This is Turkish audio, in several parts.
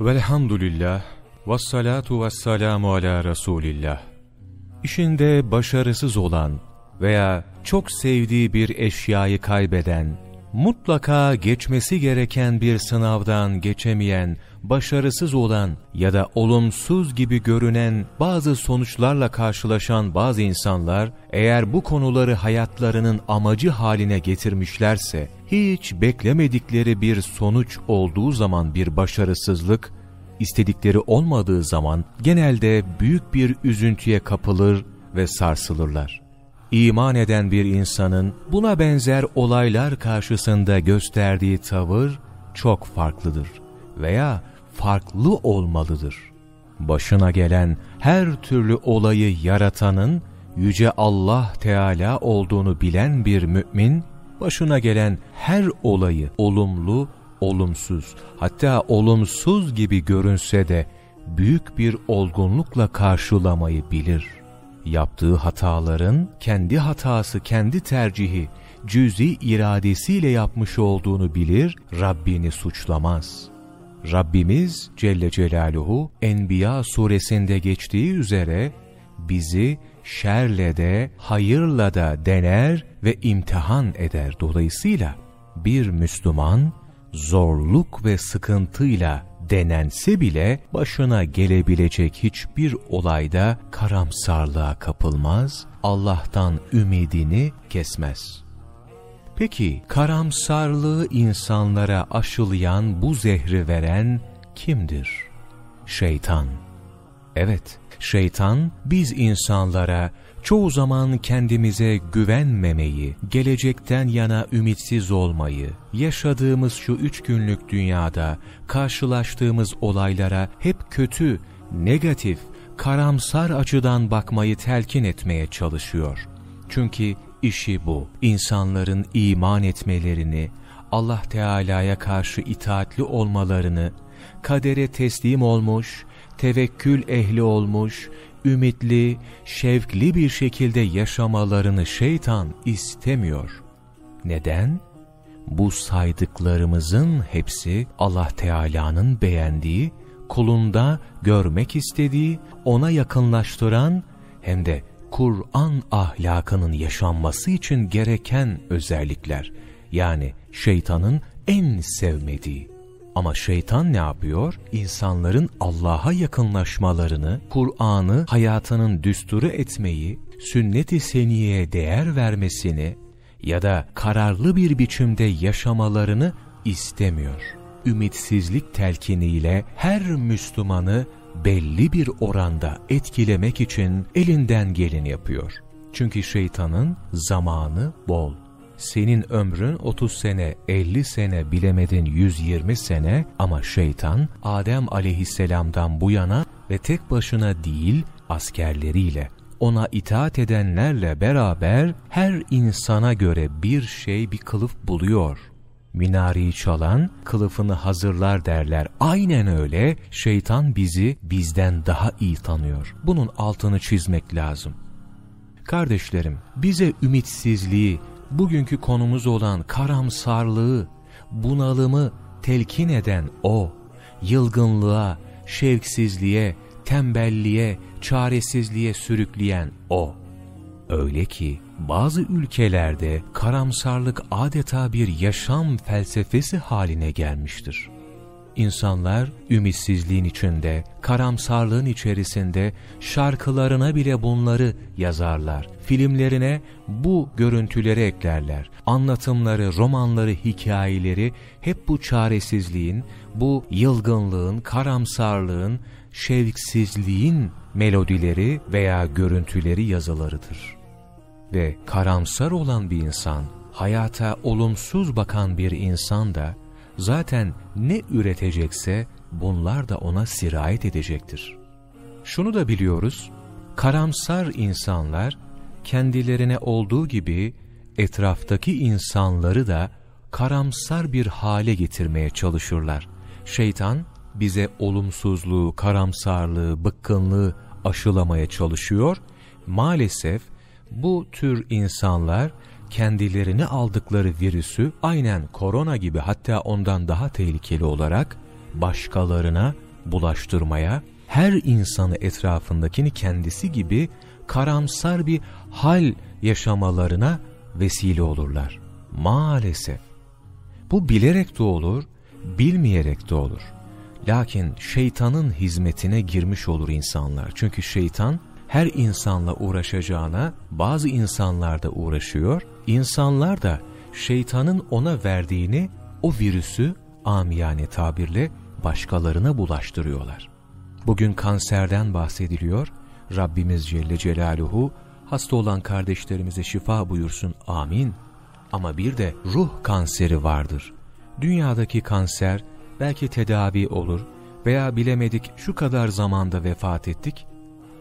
Velhamdülillah, vessalatu vesselamu ala Resulillah. İşinde başarısız olan veya çok sevdiği bir eşyayı kaybeden, mutlaka geçmesi gereken bir sınavdan geçemeyen, başarısız olan ya da olumsuz gibi görünen bazı sonuçlarla karşılaşan bazı insanlar, eğer bu konuları hayatlarının amacı haline getirmişlerse, hiç beklemedikleri bir sonuç olduğu zaman bir başarısızlık, istedikleri olmadığı zaman genelde büyük bir üzüntüye kapılır ve sarsılırlar. İman eden bir insanın buna benzer olaylar karşısında gösterdiği tavır çok farklıdır veya farklı olmalıdır. Başına gelen her türlü olayı yaratanın Yüce Allah Teala olduğunu bilen bir mümin, başına gelen her olayı olumlu, olumsuz, hatta olumsuz gibi görünse de büyük bir olgunlukla karşılamayı bilir. Yaptığı hataların kendi hatası, kendi tercihi, cüzi iradesiyle yapmış olduğunu bilir, Rabbini suçlamaz. Rabbimiz Celle Celaluhu Enbiya suresinde geçtiği üzere bizi şerle de hayırla da dener ve imtihan eder. Dolayısıyla bir Müslüman zorluk ve sıkıntıyla denense bile başına gelebilecek hiçbir olayda karamsarlığa kapılmaz, Allah'tan ümidini kesmez. Peki karamsarlığı insanlara aşılayan bu zehri veren kimdir? Şeytan. Evet, şeytan biz insanlara çoğu zaman kendimize güvenmemeyi, gelecekten yana ümitsiz olmayı, yaşadığımız şu üç günlük dünyada karşılaştığımız olaylara hep kötü, negatif, karamsar açıdan bakmayı telkin etmeye çalışıyor. Çünkü işi bu. İnsanların iman etmelerini, Allah Teala'ya karşı itaatli olmalarını, kadere teslim olmuş, tevekkül ehli olmuş, ümitli, şevkli bir şekilde yaşamalarını şeytan istemiyor. Neden? Bu saydıklarımızın hepsi Allah Teala'nın beğendiği, kulunda görmek istediği, ona yakınlaştıran hem de Kur'an ahlakının yaşanması için gereken özellikler. Yani şeytanın en sevmediği. Ama şeytan ne yapıyor? İnsanların Allah'a yakınlaşmalarını, Kur'an'ı hayatının düsturu etmeyi, sünnet-i seniyeye değer vermesini ya da kararlı bir biçimde yaşamalarını istemiyor. Ümitsizlik telkiniyle her Müslümanı belli bir oranda etkilemek için elinden geleni yapıyor. Çünkü şeytanın zamanı bol. Senin ömrün 30 sene, 50 sene, bilemedin 120 sene ama şeytan Adem aleyhisselamdan bu yana ve tek başına değil askerleriyle ona itaat edenlerle beraber her insana göre bir şey bir kılıf buluyor. Minareyi çalan kılıfını hazırlar derler. Aynen öyle şeytan bizi bizden daha iyi tanıyor. Bunun altını çizmek lazım. Kardeşlerim bize ümitsizliği, bugünkü konumuz olan karamsarlığı, bunalımı telkin eden O, yılgınlığa, şevksizliğe, tembelliğe, çaresizliğe sürükleyen O. Öyle ki bazı ülkelerde karamsarlık adeta bir yaşam felsefesi haline gelmiştir. İnsanlar ümitsizliğin içinde, karamsarlığın içerisinde şarkılarına bile bunları yazarlar. Filmlerine bu görüntüleri eklerler. Anlatımları, romanları, hikayeleri hep bu çaresizliğin, bu yılgınlığın, karamsarlığın, şevksizliğin melodileri veya görüntüleri yazılarıdır. Ve karamsar olan bir insan, hayata olumsuz bakan bir insan da zaten ne üretecekse bunlar da ona sirayet edecektir. Şunu da biliyoruz, karamsar insanlar kendilerine olduğu gibi etraftaki insanları da karamsar bir hale getirmeye çalışırlar. Şeytan bize olumsuzluğu, karamsarlığı, bıkkınlığı aşılamaya çalışıyor. Maalesef bu tür insanlar kendilerini aldıkları virüsü aynen korona gibi hatta ondan daha tehlikeli olarak başkalarına bulaştırmaya, her insanı etrafındakini kendisi gibi karamsar bir hal yaşamalarına vesile olurlar. Maalesef. Bu bilerek de olur, bilmeyerek de olur. Lakin şeytanın hizmetine girmiş olur insanlar. Çünkü şeytan her insanla uğraşacağına bazı insanlar da uğraşıyor. İnsanlar da şeytanın ona verdiğini, o virüsü amiyane tabirle başkalarına bulaştırıyorlar. Bugün kanserden bahsediliyor. Rabbimiz Celle Celaluhu hasta olan kardeşlerimize şifa buyursun amin. Ama bir de ruh kanseri vardır. Dünyadaki kanser belki tedavi olur veya bilemedik şu kadar zamanda vefat ettik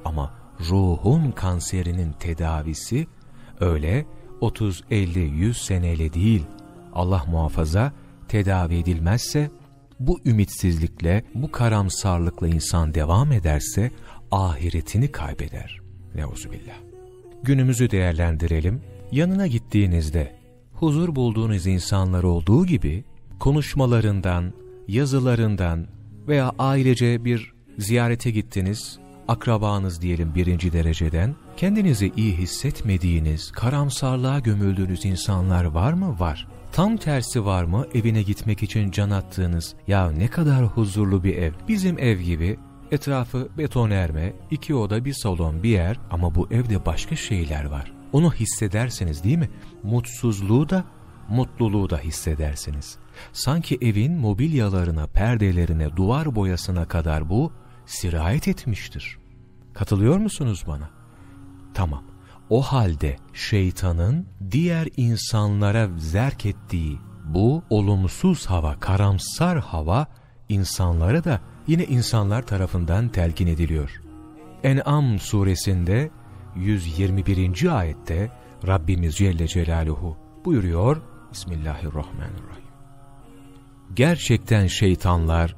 ama ruhun kanserinin tedavisi öyle 30, 50, 100 seneyle değil. Allah muhafaza tedavi edilmezse bu ümitsizlikle, bu karamsarlıkla insan devam ederse ahiretini kaybeder. Neuzubillah. Günümüzü değerlendirelim. Yanına gittiğinizde huzur bulduğunuz insanlar olduğu gibi konuşmalarından, yazılarından veya ailece bir ziyarete gittiniz, akrabanız diyelim birinci dereceden, kendinizi iyi hissetmediğiniz, karamsarlığa gömüldüğünüz insanlar var mı? Var. Tam tersi var mı evine gitmek için can attığınız, ya ne kadar huzurlu bir ev, bizim ev gibi etrafı beton erme, iki oda bir salon bir yer ama bu evde başka şeyler var. Onu hissedersiniz değil mi? Mutsuzluğu da, mutluluğu da hissedersiniz. Sanki evin mobilyalarına, perdelerine, duvar boyasına kadar bu sirayet etmiştir. Katılıyor musunuz bana? Tamam. O halde şeytanın diğer insanlara zerk ettiği bu olumsuz hava, karamsar hava insanlara da yine insanlar tarafından telkin ediliyor. En'am suresinde 121. ayette Rabbimiz Celle Celaluhu buyuruyor Bismillahirrahmanirrahim. Gerçekten şeytanlar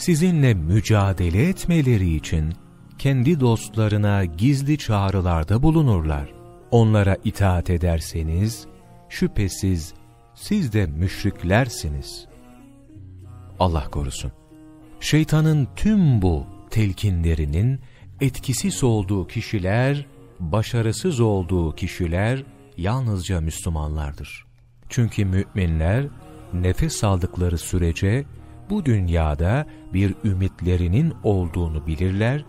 sizinle mücadele etmeleri için kendi dostlarına gizli çağrılarda bulunurlar. Onlara itaat ederseniz şüphesiz siz de müşriklersiniz. Allah korusun. Şeytanın tüm bu telkinlerinin etkisiz olduğu kişiler, başarısız olduğu kişiler yalnızca Müslümanlardır. Çünkü müminler nefes aldıkları sürece bu dünyada bir ümitlerinin olduğunu bilirler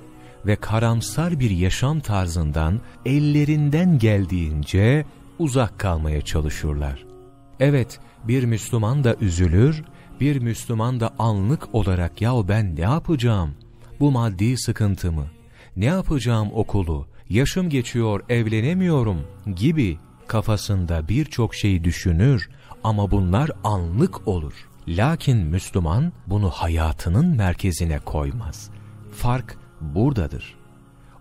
ve karamsar bir yaşam tarzından ellerinden geldiğince uzak kalmaya çalışırlar. Evet, bir Müslüman da üzülür, bir Müslüman da anlık olarak ya ben ne yapacağım, bu maddi sıkıntımı, ne yapacağım okulu, yaşım geçiyor evlenemiyorum gibi kafasında birçok şey düşünür ama bunlar anlık olur. Lakin Müslüman bunu hayatının merkezine koymaz. Fark buradadır.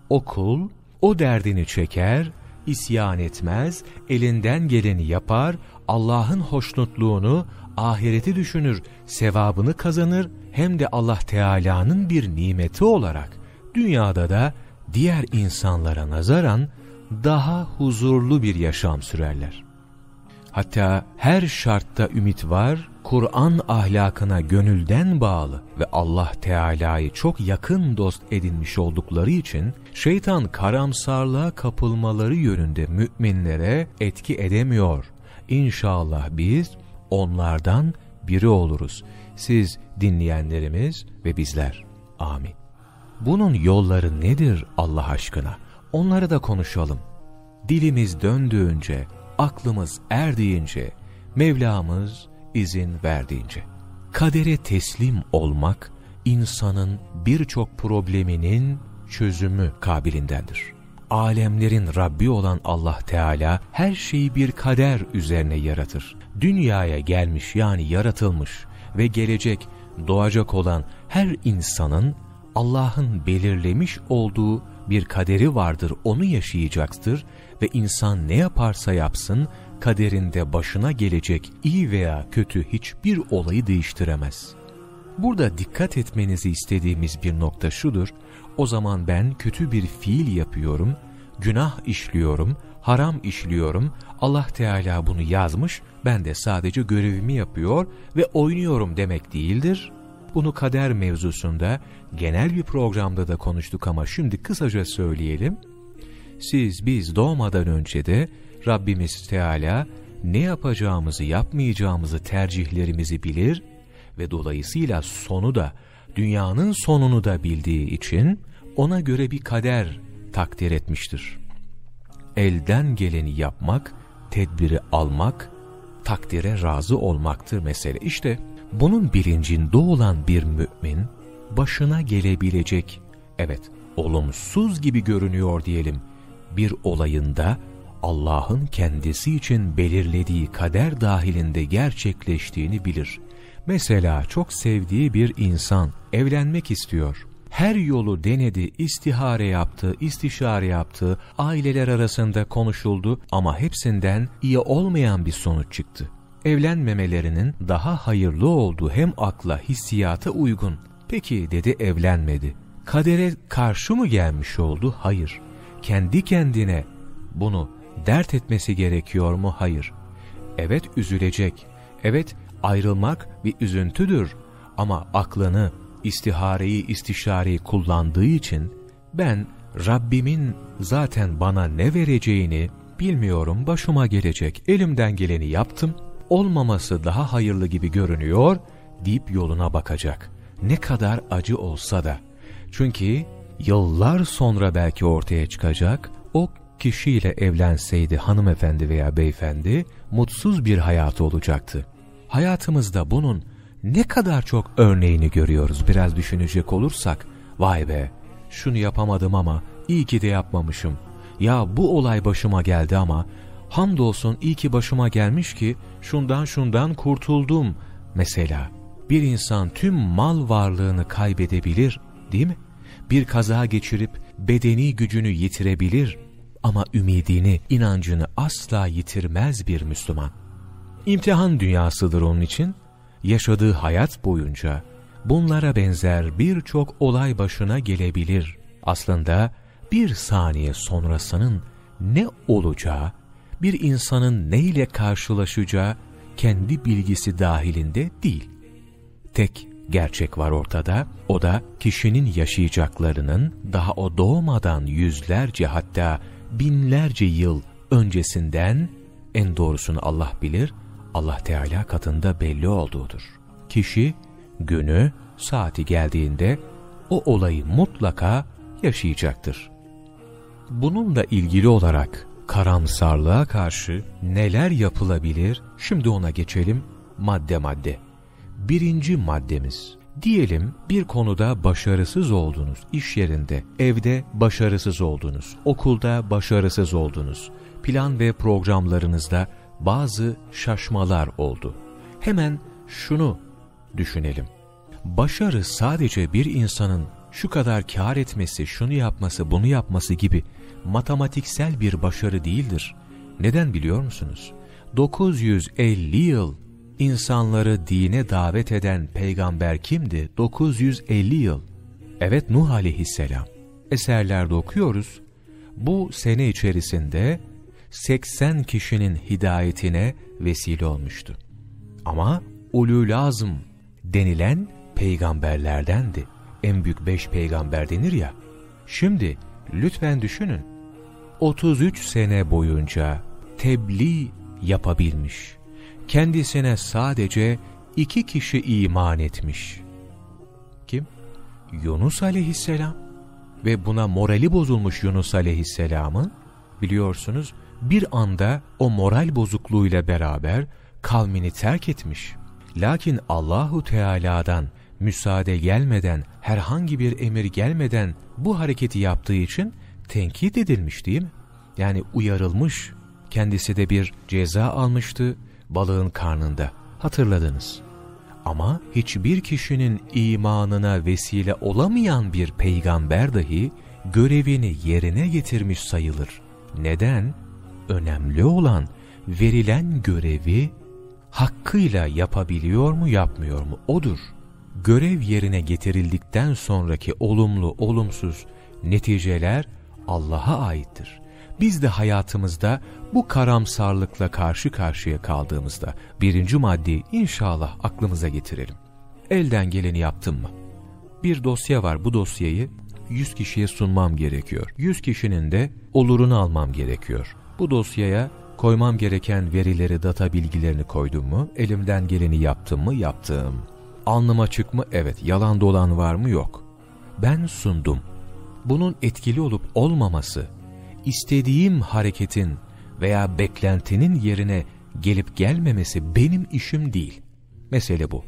O kul o derdini çeker, isyan etmez, elinden geleni yapar, Allah'ın hoşnutluğunu, ahireti düşünür, sevabını kazanır, hem de Allah Teala'nın bir nimeti olarak dünyada da diğer insanlara nazaran daha huzurlu bir yaşam sürerler. Hatta her şartta ümit var, Kur'an ahlakına gönülden bağlı ve Allah Teala'yı çok yakın dost edinmiş oldukları için şeytan karamsarlığa kapılmaları yönünde müminlere etki edemiyor. İnşallah biz onlardan biri oluruz. Siz dinleyenlerimiz ve bizler. Amin. Bunun yolları nedir Allah aşkına? Onları da konuşalım. Dilimiz döndüğünce, aklımız erdiğince, Mevlamız izin verdiğince. Kadere teslim olmak, insanın birçok probleminin çözümü kabilindendir. Alemlerin Rabbi olan Allah Teala her şeyi bir kader üzerine yaratır. Dünyaya gelmiş yani yaratılmış ve gelecek, doğacak olan her insanın Allah'ın belirlemiş olduğu bir kaderi vardır, onu yaşayacaktır ve insan ne yaparsa yapsın, kaderinde başına gelecek iyi veya kötü hiçbir olayı değiştiremez. Burada dikkat etmenizi istediğimiz bir nokta şudur, o zaman ben kötü bir fiil yapıyorum, günah işliyorum, haram işliyorum, Allah Teala bunu yazmış, ben de sadece görevimi yapıyor ve oynuyorum demek değildir. Bunu kader mevzusunda genel bir programda da konuştuk ama şimdi kısaca söyleyelim. Siz biz doğmadan önce de Rabbimiz Teala ne yapacağımızı yapmayacağımızı tercihlerimizi bilir ve dolayısıyla sonu da dünyanın sonunu da bildiği için ona göre bir kader takdir etmiştir. Elden geleni yapmak, tedbiri almak, takdire razı olmaktır mesele. İşte bunun bilincinde olan bir mümin, başına gelebilecek, evet olumsuz gibi görünüyor diyelim, bir olayında Allah'ın kendisi için belirlediği kader dahilinde gerçekleştiğini bilir. Mesela çok sevdiği bir insan evlenmek istiyor. Her yolu denedi, istihare yaptı, istişare yaptı, aileler arasında konuşuldu ama hepsinden iyi olmayan bir sonuç çıktı. Evlenmemelerinin daha hayırlı olduğu hem akla, hissiyata uygun. Peki dedi evlenmedi. Kadere karşı mı gelmiş oldu? Hayır. Kendi kendine bunu dert etmesi gerekiyor mu? Hayır. Evet üzülecek. Evet ayrılmak bir üzüntüdür. Ama aklını, istihareyi, istişareyi kullandığı için ben Rabbimin zaten bana ne vereceğini bilmiyorum başıma gelecek. Elimden geleni yaptım. Olmaması daha hayırlı gibi görünüyor deyip yoluna bakacak. Ne kadar acı olsa da. Çünkü yıllar sonra belki ortaya çıkacak o kişiyle evlenseydi hanımefendi veya beyefendi mutsuz bir hayatı olacaktı. Hayatımızda bunun ne kadar çok örneğini görüyoruz biraz düşünecek olursak. Vay be şunu yapamadım ama iyi ki de yapmamışım. Ya bu olay başıma geldi ama hamdolsun iyi ki başıma gelmiş ki şundan şundan kurtuldum. Mesela bir insan tüm mal varlığını kaybedebilir değil mi? Bir kaza geçirip bedeni gücünü yitirebilir ama ümidini, inancını asla yitirmez bir Müslüman. İmtihan dünyasıdır onun için. Yaşadığı hayat boyunca bunlara benzer birçok olay başına gelebilir. Aslında bir saniye sonrasının ne olacağı, bir insanın neyle karşılaşacağı kendi bilgisi dahilinde değil. Tek gerçek var ortada, o da kişinin yaşayacaklarının daha o doğmadan yüzlerce hatta binlerce yıl öncesinden en doğrusunu Allah bilir, Allah Teala katında belli olduğudur. Kişi günü, saati geldiğinde o olayı mutlaka yaşayacaktır. Bununla ilgili olarak karamsarlığa karşı neler yapılabilir? Şimdi ona geçelim madde madde. Birinci maddemiz. Diyelim bir konuda başarısız oldunuz, iş yerinde, evde başarısız oldunuz, okulda başarısız oldunuz, plan ve programlarınızda bazı şaşmalar oldu. Hemen şunu düşünelim. Başarı sadece bir insanın şu kadar kar etmesi, şunu yapması, bunu yapması gibi matematiksel bir başarı değildir. Neden biliyor musunuz? 950 yıl insanları dine davet eden peygamber kimdi? 950 yıl. Evet Nuh aleyhisselam. Eserlerde okuyoruz. Bu sene içerisinde 80 kişinin hidayetine vesile olmuştu. Ama ulul azm denilen peygamberlerdendi. En büyük beş peygamber denir ya. Şimdi lütfen düşünün. 33 sene boyunca tebliğ yapabilmiş. Kendisine sadece iki kişi iman etmiş. Kim? Yunus aleyhisselam. Ve buna morali bozulmuş Yunus aleyhisselamın biliyorsunuz bir anda o moral bozukluğuyla beraber kavmini terk etmiş. Lakin Allahu Teala'dan müsaade gelmeden, herhangi bir emir gelmeden bu hareketi yaptığı için tenkit edilmiş değil mi? Yani uyarılmış. Kendisi de bir ceza almıştı balığın karnında. Hatırladınız. Ama hiçbir kişinin imanına vesile olamayan bir peygamber dahi görevini yerine getirmiş sayılır. Neden? Önemli olan verilen görevi hakkıyla yapabiliyor mu yapmıyor mu odur. Görev yerine getirildikten sonraki olumlu olumsuz neticeler Allah'a aittir. Biz de hayatımızda bu karamsarlıkla karşı karşıya kaldığımızda birinci maddeyi inşallah aklımıza getirelim. elden geleni yaptım mı? Bir dosya var bu dosyayı 100 kişiye sunmam gerekiyor. 100 kişinin de olurunu almam gerekiyor. Bu dosyaya koymam gereken verileri, data bilgilerini koydum mu? Elimden geleni yaptım mı? Yaptım. Alnım açık mı? Evet. Yalan dolan var mı? Yok. Ben sundum. Bunun etkili olup olmaması, istediğim hareketin veya beklentinin yerine gelip gelmemesi benim işim değil. Mesele bu.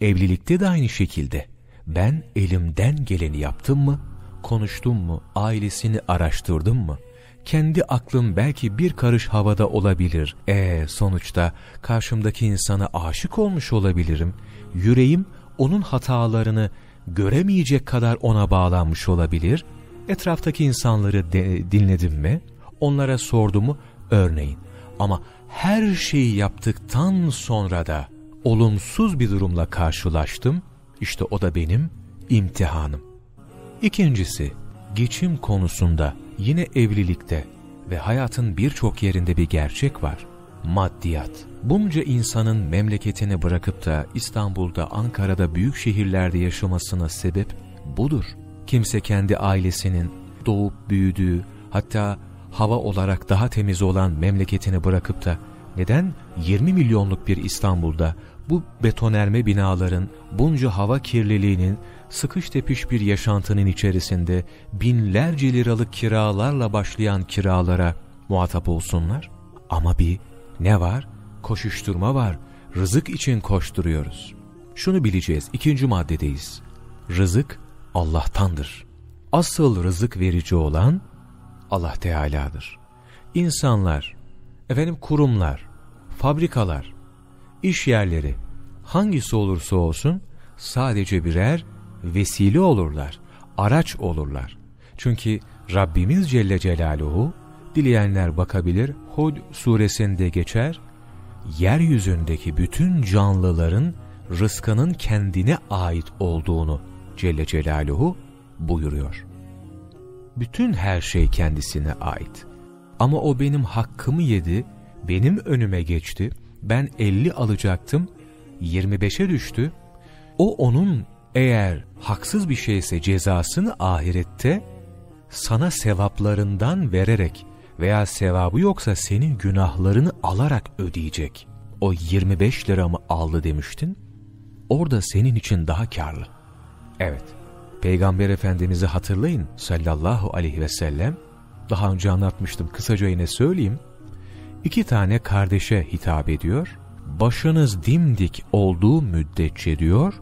Evlilikte de aynı şekilde. Ben elimden geleni yaptım mı? Konuştum mu? Ailesini araştırdım mı? Kendi aklım belki bir karış havada olabilir. E sonuçta karşımdaki insana aşık olmuş olabilirim. Yüreğim onun hatalarını göremeyecek kadar ona bağlanmış olabilir. Etraftaki insanları de, dinledim mi? Onlara sordum mu? Örneğin. Ama her şeyi yaptıktan sonra da olumsuz bir durumla karşılaştım. İşte o da benim imtihanım. İkincisi, geçim konusunda yine evlilikte ve hayatın birçok yerinde bir gerçek var. Maddiyat. Bunca insanın memleketini bırakıp da İstanbul'da, Ankara'da, büyük şehirlerde yaşamasına sebep budur. Kimse kendi ailesinin doğup büyüdüğü, hatta hava olarak daha temiz olan memleketini bırakıp da neden 20 milyonluk bir İstanbul'da bu betonerme binaların bunca hava kirliliğinin sıkış tepiş bir yaşantının içerisinde binlerce liralık kiralarla başlayan kiralara muhatap olsunlar? Ama bir ne var? Koşuşturma var. Rızık için koşturuyoruz. Şunu bileceğiz. ikinci maddedeyiz. Rızık Allah'tandır. Asıl rızık verici olan Allah Teala'dır. İnsanlar, efendim kurumlar, fabrikalar, iş yerleri hangisi olursa olsun sadece birer vesile olurlar, araç olurlar. Çünkü Rabbimiz Celle Celaluhu dileyenler bakabilir Hud suresinde geçer yeryüzündeki bütün canlıların rızkının kendine ait olduğunu Celle Celaluhu buyuruyor. Bütün her şey kendisine ait. Ama o benim hakkımı yedi, benim önüme geçti, ben 50 alacaktım, 25'e düştü. O onun eğer haksız bir şeyse cezasını ahirette sana sevaplarından vererek veya sevabı yoksa senin günahlarını alarak ödeyecek. O 25 liramı aldı demiştin, orada senin için daha karlı. Evet, Peygamber Efendimiz'i hatırlayın sallallahu aleyhi ve sellem. Daha önce anlatmıştım, kısaca yine söyleyeyim. İki tane kardeşe hitap ediyor. Başınız dimdik olduğu müddetçe diyor,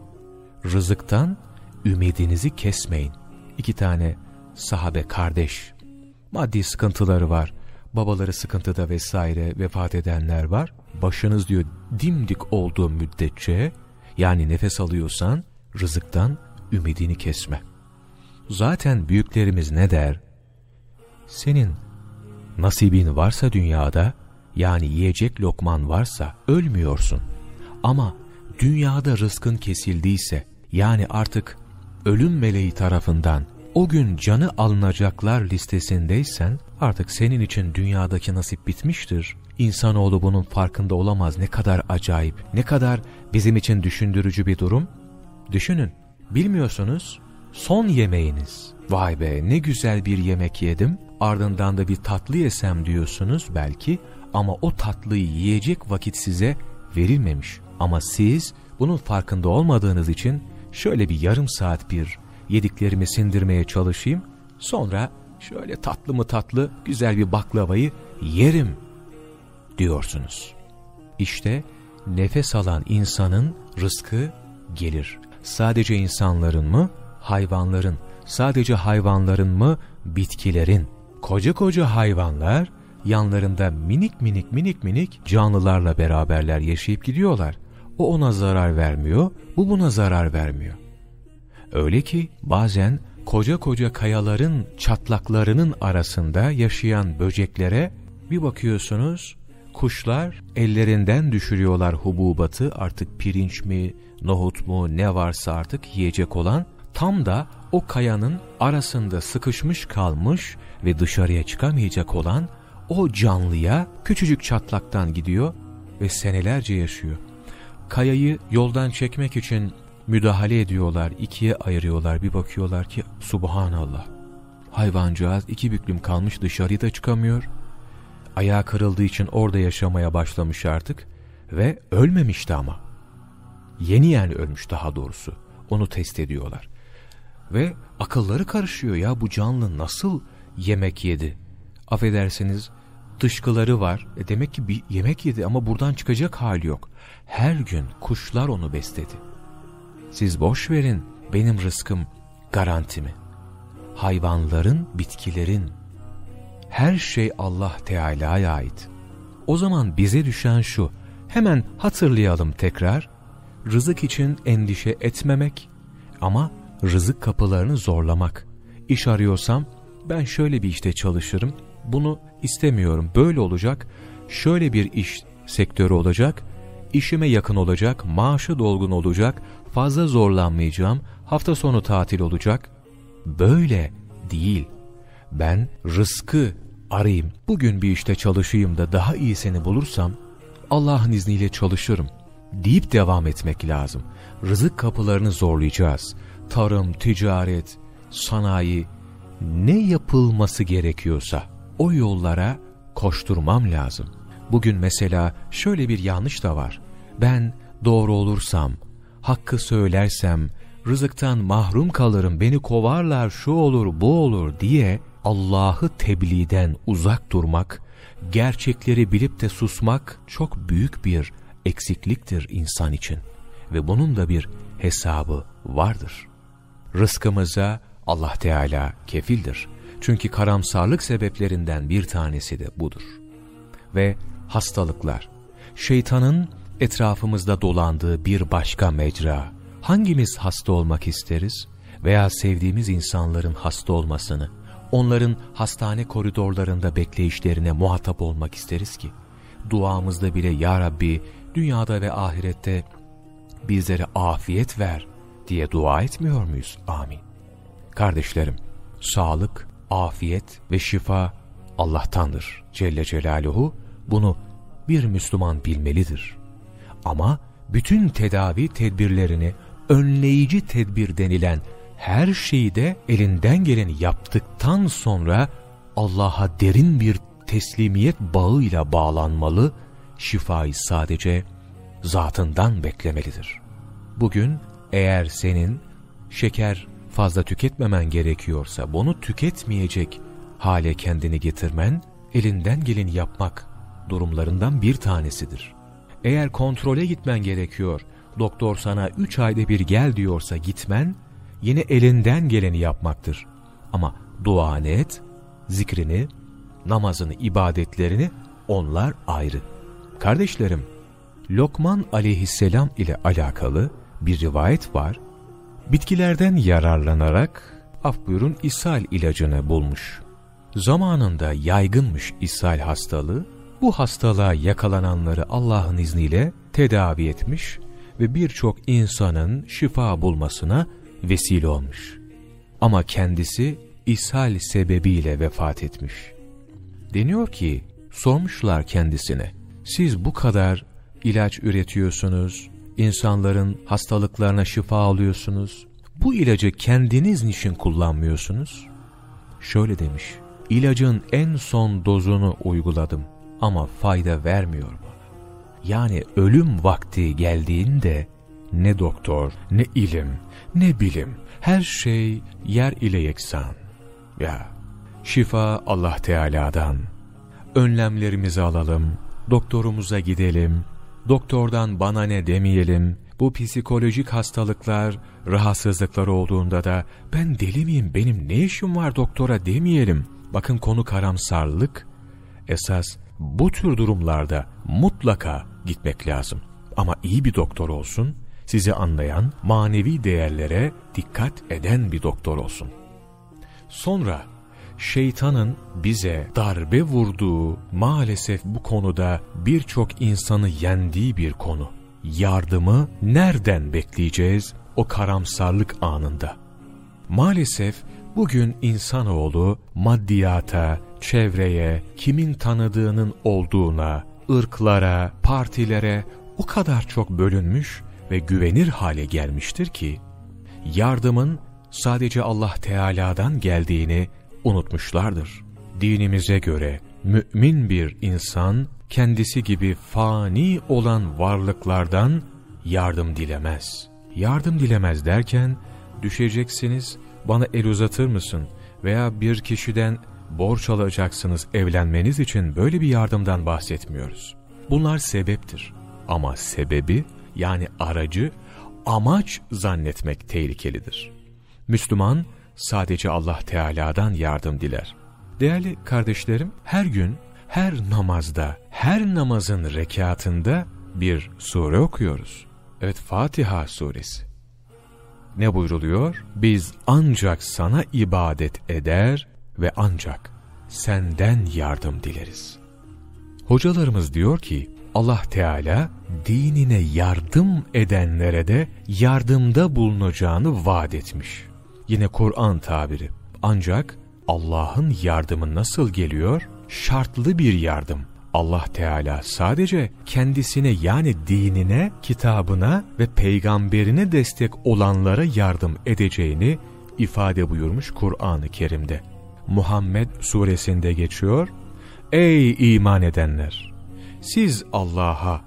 rızıktan ümidinizi kesmeyin. İki tane sahabe kardeş maddi sıkıntıları var. Babaları sıkıntıda vesaire vefat edenler var. Başınız diyor dimdik olduğu müddetçe yani nefes alıyorsan rızıktan ümidini kesme. Zaten büyüklerimiz ne der? Senin nasibin varsa dünyada yani yiyecek lokman varsa ölmüyorsun. Ama dünyada rızkın kesildiyse yani artık ölüm meleği tarafından o gün canı alınacaklar listesindeysen artık senin için dünyadaki nasip bitmiştir. İnsanoğlu bunun farkında olamaz ne kadar acayip, ne kadar bizim için düşündürücü bir durum. Düşünün, bilmiyorsunuz son yemeğiniz. Vay be ne güzel bir yemek yedim, ardından da bir tatlı yesem diyorsunuz belki ama o tatlıyı yiyecek vakit size verilmemiş. Ama siz bunun farkında olmadığınız için şöyle bir yarım saat bir yediklerimi sindirmeye çalışayım. Sonra şöyle tatlı mı tatlı güzel bir baklavayı yerim diyorsunuz. İşte nefes alan insanın rızkı gelir. Sadece insanların mı, hayvanların, sadece hayvanların mı, bitkilerin. Koca koca hayvanlar yanlarında minik minik minik minik canlılarla beraberler yaşayıp gidiyorlar. O ona zarar vermiyor, bu buna zarar vermiyor. Öyle ki bazen koca koca kayaların çatlaklarının arasında yaşayan böceklere bir bakıyorsunuz kuşlar ellerinden düşürüyorlar hububatı artık pirinç mi nohut mu ne varsa artık yiyecek olan tam da o kayanın arasında sıkışmış kalmış ve dışarıya çıkamayacak olan o canlıya küçücük çatlaktan gidiyor ve senelerce yaşıyor. Kayayı yoldan çekmek için müdahale ediyorlar, ikiye ayırıyorlar. Bir bakıyorlar ki subhanallah. Hayvancağız iki büklüm kalmış dışarıya da çıkamıyor. Ayağı kırıldığı için orada yaşamaya başlamış artık ve ölmemişti ama. Yeni yani ölmüş daha doğrusu. Onu test ediyorlar. Ve akılları karışıyor ya bu canlı nasıl yemek yedi? Affedersiniz dışkıları var. E demek ki bir yemek yedi ama buradan çıkacak hali yok. Her gün kuşlar onu besledi. Siz boş verin benim rızkım garantimi. Hayvanların, bitkilerin, her şey Allah Teala'ya ait. O zaman bize düşen şu, hemen hatırlayalım tekrar. Rızık için endişe etmemek ama rızık kapılarını zorlamak. İş arıyorsam ben şöyle bir işte çalışırım, bunu istemiyorum, böyle olacak, şöyle bir iş sektörü olacak, işime yakın olacak, maaşı dolgun olacak, fazla zorlanmayacağım, hafta sonu tatil olacak. Böyle değil. Ben rızkı arayayım, bugün bir işte çalışayım da daha iyisini bulursam Allah'ın izniyle çalışırım deyip devam etmek lazım. Rızık kapılarını zorlayacağız. Tarım, ticaret, sanayi, ne yapılması gerekiyorsa o yollara koşturmam lazım. Bugün mesela şöyle bir yanlış da var. Ben doğru olursam, hakkı söylersem, rızıktan mahrum kalırım, beni kovarlar, şu olur, bu olur diye Allah'ı tebliğden uzak durmak, gerçekleri bilip de susmak çok büyük bir eksikliktir insan için. Ve bunun da bir hesabı vardır. Rızkımıza Allah Teala kefildir. Çünkü karamsarlık sebeplerinden bir tanesi de budur. Ve hastalıklar, şeytanın etrafımızda dolandığı bir başka mecra. Hangimiz hasta olmak isteriz veya sevdiğimiz insanların hasta olmasını, onların hastane koridorlarında bekleyişlerine muhatap olmak isteriz ki, duamızda bile Ya Rabbi dünyada ve ahirette bizlere afiyet ver diye dua etmiyor muyuz? Amin. Kardeşlerim, sağlık, afiyet ve şifa Allah'tandır Celle Celaluhu. Bunu bir Müslüman bilmelidir. Ama bütün tedavi tedbirlerini önleyici tedbir denilen her şeyi de elinden geleni yaptıktan sonra Allah'a derin bir teslimiyet bağıyla bağlanmalı, şifayı sadece zatından beklemelidir. Bugün eğer senin şeker fazla tüketmemen gerekiyorsa bunu tüketmeyecek hale kendini getirmen, elinden geleni yapmak durumlarından bir tanesidir. Eğer kontrole gitmen gerekiyor, doktor sana 3 ayda bir gel diyorsa gitmen, yine elinden geleni yapmaktır. Ama duanı et, zikrini, namazını, ibadetlerini onlar ayrı. Kardeşlerim, Lokman aleyhisselam ile alakalı bir rivayet var. Bitkilerden yararlanarak, af buyurun ishal ilacını bulmuş. Zamanında yaygınmış ishal hastalığı, bu hastalığa yakalananları Allah'ın izniyle tedavi etmiş ve birçok insanın şifa bulmasına vesile olmuş. Ama kendisi ishal sebebiyle vefat etmiş. Deniyor ki, sormuşlar kendisine, siz bu kadar ilaç üretiyorsunuz, insanların hastalıklarına şifa alıyorsunuz, bu ilacı kendiniz niçin kullanmıyorsunuz? Şöyle demiş, ilacın en son dozunu uyguladım ama fayda vermiyor bana. Yani ölüm vakti geldiğinde ne doktor, ne ilim, ne bilim, her şey yer ile yeksan. Ya, şifa Allah Teala'dan. Önlemlerimizi alalım, doktorumuza gidelim, doktordan bana ne demeyelim, bu psikolojik hastalıklar, rahatsızlıklar olduğunda da ben deli miyim, benim ne işim var doktora demeyelim. Bakın konu karamsarlık, esas bu tür durumlarda mutlaka gitmek lazım. Ama iyi bir doktor olsun, sizi anlayan, manevi değerlere dikkat eden bir doktor olsun. Sonra şeytanın bize darbe vurduğu maalesef bu konuda birçok insanı yendiği bir konu. Yardımı nereden bekleyeceğiz o karamsarlık anında? Maalesef bugün insanoğlu maddiyata, çevreye, kimin tanıdığının olduğuna, ırklara, partilere o kadar çok bölünmüş ve güvenir hale gelmiştir ki, yardımın sadece Allah Teala'dan geldiğini unutmuşlardır. Dinimize göre mümin bir insan kendisi gibi fani olan varlıklardan yardım dilemez. Yardım dilemez derken düşeceksiniz bana el uzatır mısın veya bir kişiden borç alacaksınız evlenmeniz için böyle bir yardımdan bahsetmiyoruz. Bunlar sebeptir ama sebebi yani aracı amaç zannetmek tehlikelidir. Müslüman sadece Allah Teala'dan yardım diler. Değerli kardeşlerim her gün her namazda, her namazın rekatında bir sure okuyoruz. Evet Fatiha suresi. Ne buyruluyor? Biz ancak sana ibadet eder ve ancak senden yardım dileriz. Hocalarımız diyor ki Allah Teala dinine yardım edenlere de yardımda bulunacağını vaat etmiş. Yine Kur'an tabiri. Ancak Allah'ın yardımı nasıl geliyor? Şartlı bir yardım. Allah Teala sadece kendisine yani dinine, kitabına ve peygamberine destek olanlara yardım edeceğini ifade buyurmuş Kur'an-ı Kerim'de. Muhammed suresinde geçiyor. Ey iman edenler! Siz Allah'a,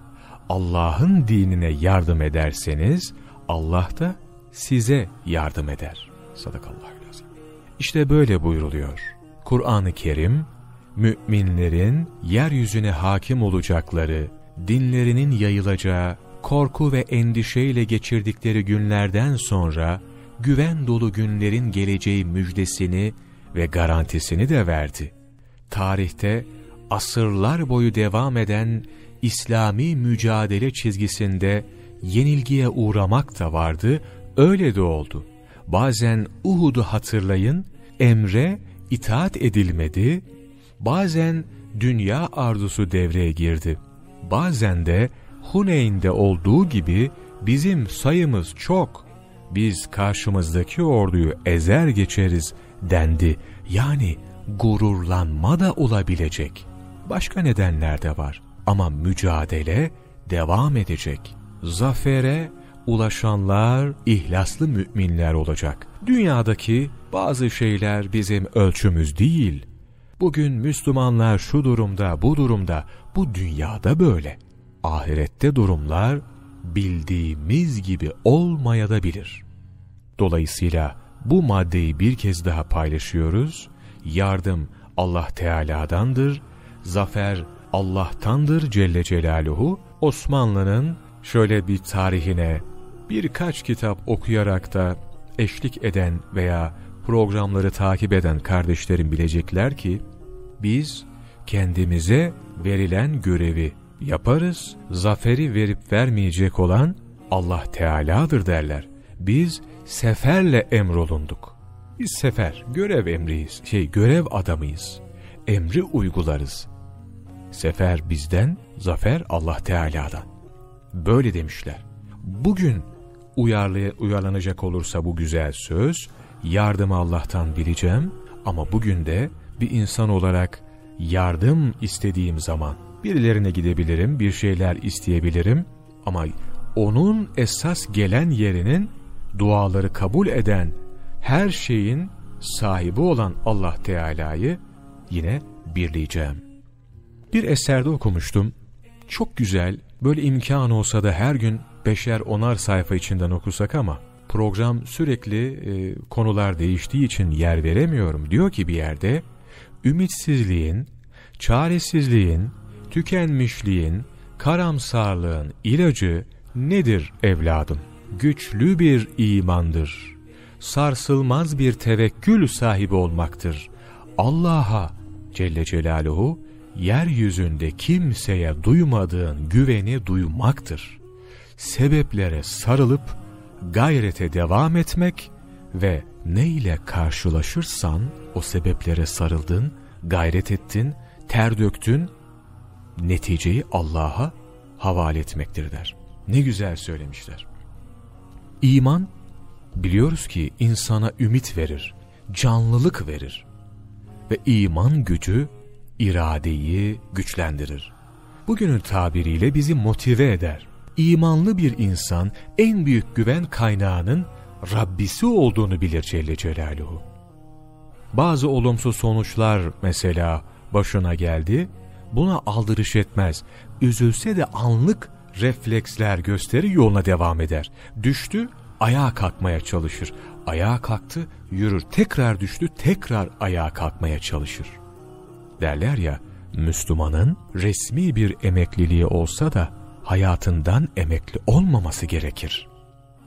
Allah'ın dinine yardım ederseniz Allah da size yardım eder. Sadakallahu İşte böyle buyruluyor. Kur'an-ı Kerim, müminlerin yeryüzüne hakim olacakları, dinlerinin yayılacağı, korku ve endişeyle geçirdikleri günlerden sonra güven dolu günlerin geleceği müjdesini ve garantisini de verdi. Tarihte asırlar boyu devam eden İslami mücadele çizgisinde yenilgiye uğramak da vardı, öyle de oldu. Bazen Uhud'u hatırlayın, emre itaat edilmedi, bazen dünya arzusu devreye girdi. Bazen de Huneyn'de olduğu gibi bizim sayımız çok, biz karşımızdaki orduyu ezer geçeriz dendi. Yani gururlanma da olabilecek. Başka nedenler de var ama mücadele devam edecek. Zafere ulaşanlar ihlaslı müminler olacak. Dünyadaki bazı şeyler bizim ölçümüz değil. Bugün Müslümanlar şu durumda, bu durumda, bu dünyada böyle. Ahirette durumlar bildiğimiz gibi olmayabilir. Dolayısıyla bu maddeyi bir kez daha paylaşıyoruz. Yardım Allah Teala'dandır, zafer Allah'tandır Celle Celaluhu. Osmanlı'nın şöyle bir tarihine birkaç kitap okuyarak da eşlik eden veya programları takip eden kardeşlerim bilecekler ki, biz kendimize verilen görevi yaparız, zaferi verip vermeyecek olan Allah Teala'dır derler. Biz seferle emrolunduk. Biz sefer, görev emriyiz, şey görev adamıyız. Emri uygularız. Sefer bizden, zafer Allah Teala'dan. Böyle demişler. Bugün uyarlı, uyarlanacak olursa bu güzel söz, yardımı Allah'tan bileceğim ama bugün de bir insan olarak yardım istediğim zaman birilerine gidebilirim, bir şeyler isteyebilirim ama onun esas gelen yerinin duaları kabul eden her şeyin sahibi olan Allah Teala'yı yine birleyeceğim. Bir eserde okumuştum. Çok güzel, böyle imkan olsa da her gün beşer onar sayfa içinden okusak ama program sürekli e, konular değiştiği için yer veremiyorum. Diyor ki bir yerde, ümitsizliğin, çaresizliğin, tükenmişliğin, karamsarlığın ilacı nedir evladım? Güçlü bir imandır. Sarsılmaz bir tevekkül sahibi olmaktır. Allah'a Celle Celaluhu yeryüzünde kimseye duymadığın güveni duymaktır. Sebeplere sarılıp gayrete devam etmek ve ne ile karşılaşırsan o sebeplere sarıldın, gayret ettin, ter döktün, neticeyi Allah'a havale etmektir der. Ne güzel söylemişler. İman, biliyoruz ki insana ümit verir, canlılık verir ve iman gücü iradeyi güçlendirir. Bugünün tabiriyle bizi motive eder. imanlı bir insan en büyük güven kaynağının Rabbisi olduğunu bilir Celle Celaluhu. Bazı olumsuz sonuçlar mesela başına geldi, buna aldırış etmez. Üzülse de anlık refleksler gösterir yoluna devam eder. Düştü, ayağa kalkmaya çalışır. Ayağa kalktı, yürür. Tekrar düştü, tekrar ayağa kalkmaya çalışır. Derler ya, Müslümanın resmi bir emekliliği olsa da hayatından emekli olmaması gerekir.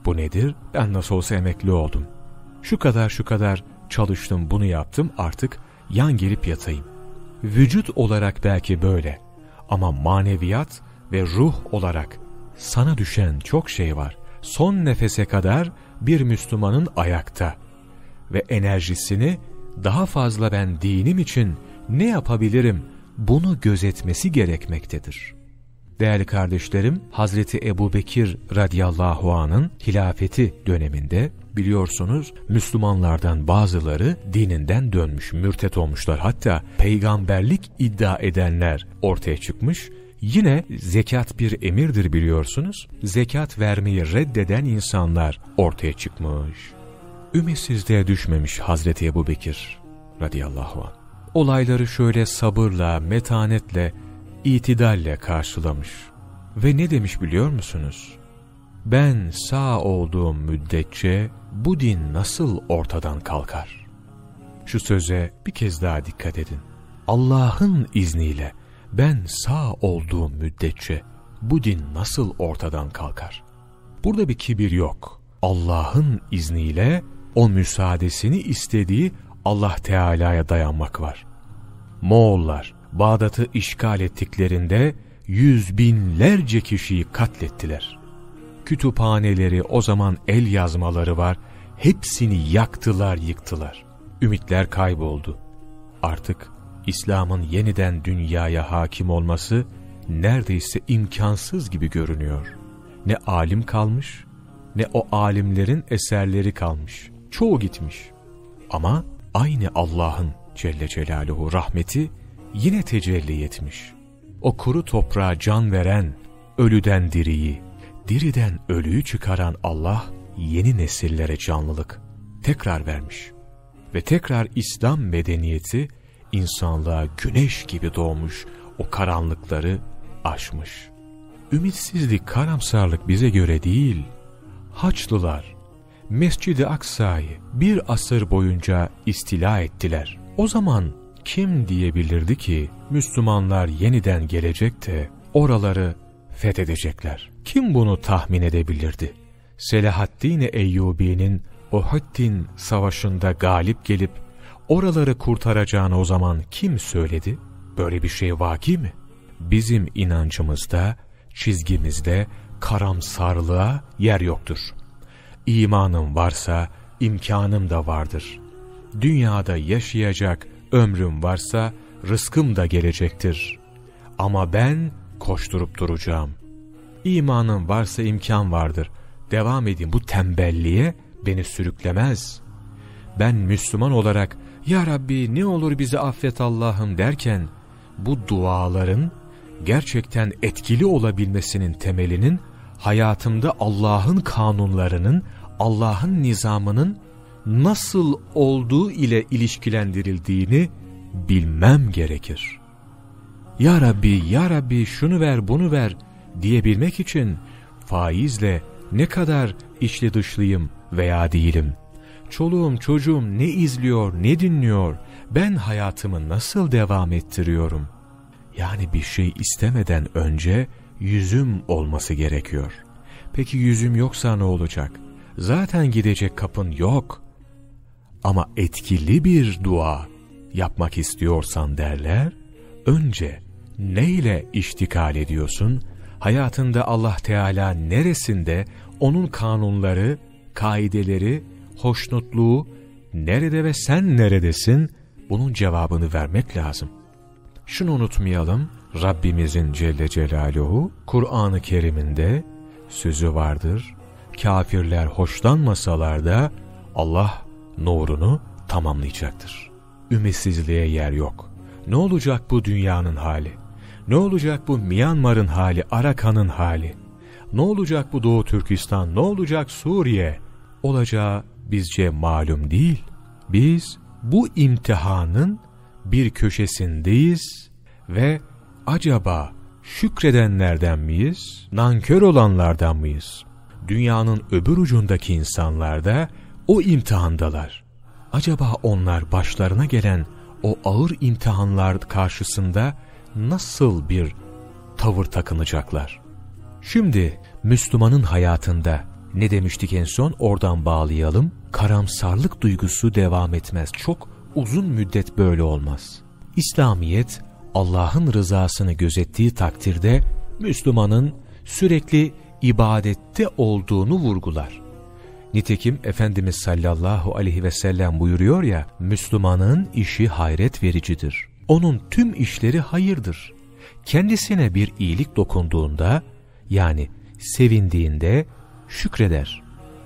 Bu nedir? Ben nasıl olsa emekli oldum. Şu kadar şu kadar çalıştım bunu yaptım artık yan gelip yatayım. Vücut olarak belki böyle ama maneviyat ve ruh olarak sana düşen çok şey var. Son nefese kadar bir Müslümanın ayakta ve enerjisini daha fazla ben dinim için ne yapabilirim bunu gözetmesi gerekmektedir. Değerli kardeşlerim, Hazreti Ebu Bekir radıyallahu anın hilafeti döneminde biliyorsunuz Müslümanlardan bazıları dininden dönmüş, mürtet olmuşlar. Hatta peygamberlik iddia edenler ortaya çıkmış. Yine zekat bir emirdir biliyorsunuz. Zekat vermeyi reddeden insanlar ortaya çıkmış. Ümitsizliğe düşmemiş Hazreti Ebu Bekir radıyallahu anh. Olayları şöyle sabırla, metanetle, itidalle karşılamış. Ve ne demiş biliyor musunuz? Ben sağ olduğum müddetçe bu din nasıl ortadan kalkar? Şu söze bir kez daha dikkat edin. Allah'ın izniyle ben sağ olduğum müddetçe bu din nasıl ortadan kalkar? Burada bir kibir yok. Allah'ın izniyle o müsaadesini istediği Allah Teala'ya dayanmak var. Moğollar Bağdat'ı işgal ettiklerinde yüz binlerce kişiyi katlettiler. Kütüphaneleri o zaman el yazmaları var, hepsini yaktılar yıktılar. Ümitler kayboldu. Artık İslam'ın yeniden dünyaya hakim olması neredeyse imkansız gibi görünüyor. Ne alim kalmış, ne o alimlerin eserleri kalmış. Çoğu gitmiş. Ama aynı Allah'ın Celle Celaluhu rahmeti yine tecelli etmiş. O kuru toprağa can veren, ölüden diriyi, diriden ölüyü çıkaran Allah yeni nesillere canlılık tekrar vermiş. Ve tekrar İslam medeniyeti insanlığa güneş gibi doğmuş o karanlıkları aşmış. Ümitsizlik, karamsarlık bize göre değil. Haçlılar Mescid-i Aksa'yı bir asır boyunca istila ettiler. O zaman kim diyebilirdi ki Müslümanlar yeniden gelecek de oraları fethedecekler? Kim bunu tahmin edebilirdi? Selahaddin Eyyubi'nin Uhud'in savaşında galip gelip oraları kurtaracağını o zaman kim söyledi? Böyle bir şey vaki mi? Bizim inancımızda, çizgimizde karamsarlığa yer yoktur. İmanım varsa imkanım da vardır. Dünyada yaşayacak ömrüm varsa rızkım da gelecektir. Ama ben koşturup duracağım. İmanım varsa imkan vardır. Devam edeyim bu tembelliğe beni sürüklemez. Ben Müslüman olarak Ya Rabbi ne olur bizi affet Allah'ım derken bu duaların gerçekten etkili olabilmesinin temelinin hayatımda Allah'ın kanunlarının, Allah'ın nizamının nasıl olduğu ile ilişkilendirildiğini bilmem gerekir. Ya Rabbi, Ya Rabbi şunu ver bunu ver diyebilmek için faizle ne kadar içli dışlıyım veya değilim. Çoluğum çocuğum ne izliyor ne dinliyor ben hayatımı nasıl devam ettiriyorum? Yani bir şey istemeden önce yüzüm olması gerekiyor. Peki yüzüm yoksa ne olacak? Zaten gidecek kapın yok. Ama etkili bir dua yapmak istiyorsan derler, önce neyle iştikal ediyorsun? Hayatında Allah Teala neresinde onun kanunları, kaideleri, hoşnutluğu nerede ve sen neredesin? Bunun cevabını vermek lazım. Şunu unutmayalım, Rabbimizin Celle Celaluhu Kur'an-ı Kerim'inde sözü vardır. Kafirler hoşlanmasalar da Allah nurunu tamamlayacaktır. Ümitsizliğe yer yok. Ne olacak bu dünyanın hali? Ne olacak bu Myanmar'ın hali, Arakan'ın hali? ne olacak bu Doğu Türkistan, ne olacak Suriye? Olacağı bizce malum değil. Biz bu imtihanın bir köşesindeyiz ve acaba şükredenlerden miyiz, nankör olanlardan mıyız? Dünyanın öbür ucundaki insanlar da o imtihandalar. Acaba onlar başlarına gelen o ağır imtihanlar karşısında nasıl bir tavır takınacaklar? Şimdi Müslümanın hayatında ne demiştik en son oradan bağlayalım. Karamsarlık duygusu devam etmez. Çok uzun müddet böyle olmaz. İslamiyet Allah'ın rızasını gözettiği takdirde Müslümanın sürekli ibadette olduğunu vurgular. Nitekim Efendimiz sallallahu aleyhi ve sellem buyuruyor ya, Müslümanın işi hayret vericidir. Onun tüm işleri hayırdır. Kendisine bir iyilik dokunduğunda, yani sevindiğinde şükreder.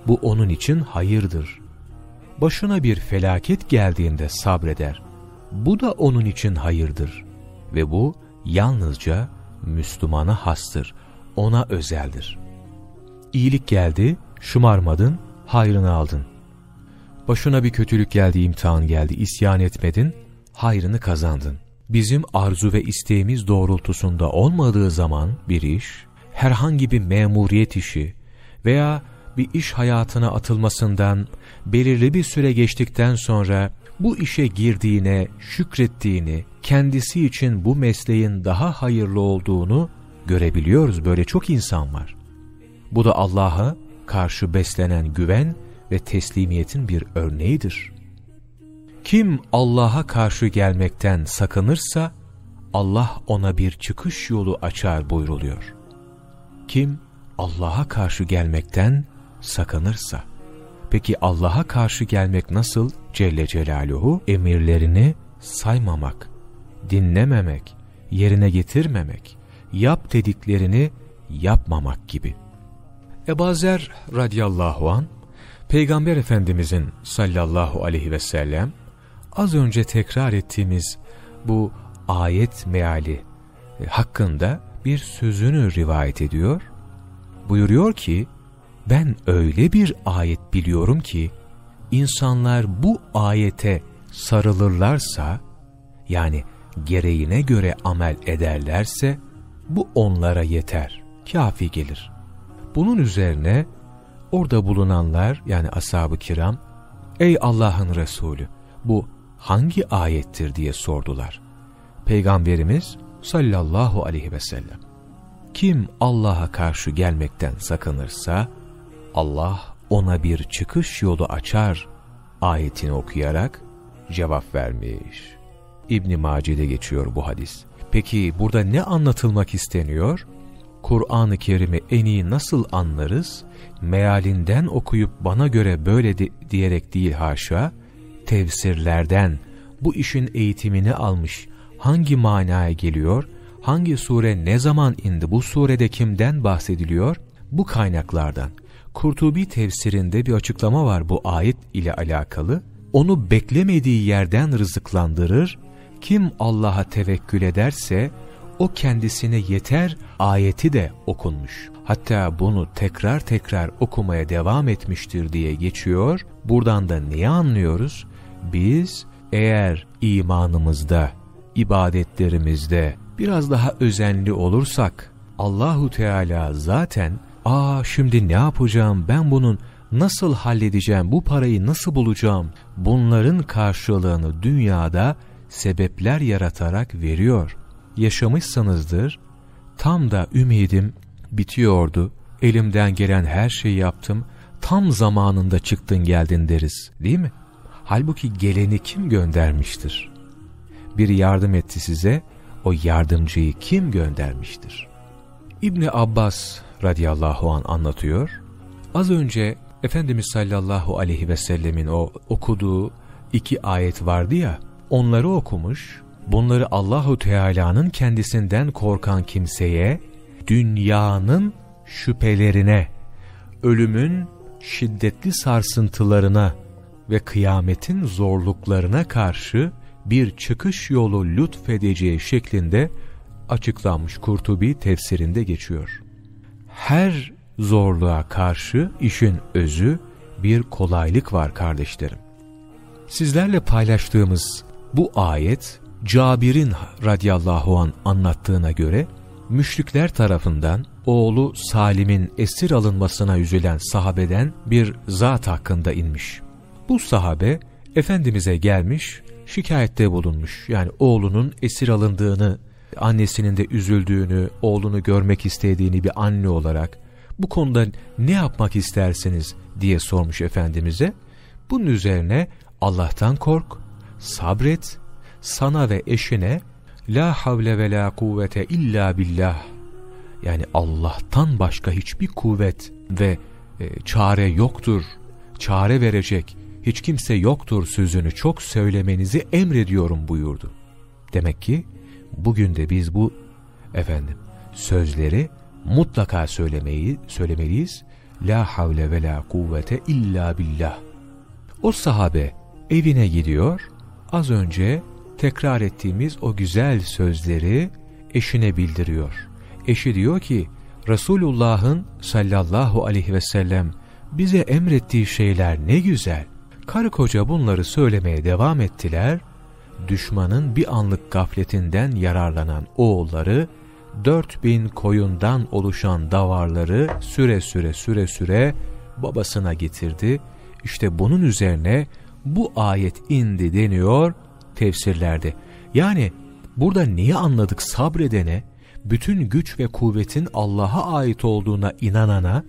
Bu onun için hayırdır. Başına bir felaket geldiğinde sabreder. Bu da onun için hayırdır. Ve bu yalnızca Müslümana hastır, ona özeldir. İyilik geldi, şımarmadın, hayrını aldın. Başına bir kötülük geldi, imtihan geldi, isyan etmedin, hayrını kazandın. Bizim arzu ve isteğimiz doğrultusunda olmadığı zaman bir iş, herhangi bir memuriyet işi veya bir iş hayatına atılmasından belirli bir süre geçtikten sonra bu işe girdiğine, şükrettiğini, kendisi için bu mesleğin daha hayırlı olduğunu görebiliyoruz. Böyle çok insan var. Bu da Allah'a karşı beslenen güven ve teslimiyetin bir örneğidir. Kim Allah'a karşı gelmekten sakınırsa, Allah ona bir çıkış yolu açar buyruluyor. Kim Allah'a karşı gelmekten sakınırsa, peki Allah'a karşı gelmek nasıl? Celle Celaluhu emirlerini saymamak, dinlememek, yerine getirmemek, yap dediklerini yapmamak gibi. Ebu Zer radiyallahu an Peygamber Efendimizin sallallahu aleyhi ve sellem az önce tekrar ettiğimiz bu ayet meali e, hakkında bir sözünü rivayet ediyor. Buyuruyor ki, ben öyle bir ayet biliyorum ki, insanlar bu ayete sarılırlarsa, yani gereğine göre amel ederlerse, bu onlara yeter, kafi gelir. Bunun üzerine orada bulunanlar yani ashab-ı kiram, ey Allah'ın Resulü bu hangi ayettir diye sordular. Peygamberimiz sallallahu aleyhi ve sellem, kim Allah'a karşı gelmekten sakınırsa, Allah ona bir çıkış yolu açar ayetini okuyarak cevap vermiş. İbn Mace'de geçiyor bu hadis. Peki burada ne anlatılmak isteniyor? Kur'an-ı Kerim'i en iyi nasıl anlarız? Mealinden okuyup bana göre böyle de, diyerek değil haşa, tefsirlerden bu işin eğitimini almış, hangi manaya geliyor, hangi sure ne zaman indi, bu surede kimden bahsediliyor? Bu kaynaklardan. Kurtubi tefsirinde bir açıklama var bu ayet ile alakalı. Onu beklemediği yerden rızıklandırır, kim Allah'a tevekkül ederse, o kendisine yeter ayeti de okunmuş. Hatta bunu tekrar tekrar okumaya devam etmiştir diye geçiyor. Buradan da neyi anlıyoruz? Biz eğer imanımızda, ibadetlerimizde biraz daha özenli olursak, Allahu Teala zaten ''Aa şimdi ne yapacağım, ben bunun nasıl halledeceğim, bu parayı nasıl bulacağım?'' bunların karşılığını dünyada sebepler yaratarak veriyor yaşamışsanızdır, tam da ümidim bitiyordu, elimden gelen her şeyi yaptım, tam zamanında çıktın geldin deriz değil mi? Halbuki geleni kim göndermiştir? Biri yardım etti size, o yardımcıyı kim göndermiştir? İbni Abbas radıyallahu an anlatıyor. Az önce Efendimiz sallallahu aleyhi ve sellemin o okuduğu iki ayet vardı ya, onları okumuş, bunları Allahu Teala'nın kendisinden korkan kimseye, dünyanın şüphelerine, ölümün şiddetli sarsıntılarına ve kıyametin zorluklarına karşı bir çıkış yolu lütfedeceği şeklinde açıklanmış Kurtubi tefsirinde geçiyor. Her zorluğa karşı işin özü bir kolaylık var kardeşlerim. Sizlerle paylaştığımız bu ayet Cabir'in radiyallahu an anlattığına göre müşrikler tarafından oğlu Salim'in esir alınmasına üzülen sahabeden bir zat hakkında inmiş. Bu sahabe Efendimiz'e gelmiş, şikayette bulunmuş. Yani oğlunun esir alındığını, annesinin de üzüldüğünü, oğlunu görmek istediğini bir anne olarak bu konuda ne yapmak istersiniz diye sormuş Efendimiz'e. Bunun üzerine Allah'tan kork, sabret, sana ve eşine la havle ve la kuvvete illa billah yani Allah'tan başka hiçbir kuvvet ve e, çare yoktur, çare verecek hiç kimse yoktur sözünü çok söylemenizi emrediyorum buyurdu. Demek ki bugün de biz bu efendim sözleri mutlaka söylemeyi söylemeliyiz. La havle ve la kuvvete illa billah. O sahabe evine gidiyor. Az önce tekrar ettiğimiz o güzel sözleri eşine bildiriyor. Eşi diyor ki Resulullah'ın sallallahu aleyhi ve sellem bize emrettiği şeyler ne güzel. Karı koca bunları söylemeye devam ettiler. Düşmanın bir anlık gafletinden yararlanan oğulları dört bin koyundan oluşan davarları süre süre süre süre babasına getirdi. İşte bunun üzerine bu ayet indi deniyor tefsirlerde. Yani burada neyi anladık sabredene, bütün güç ve kuvvetin Allah'a ait olduğuna inanana,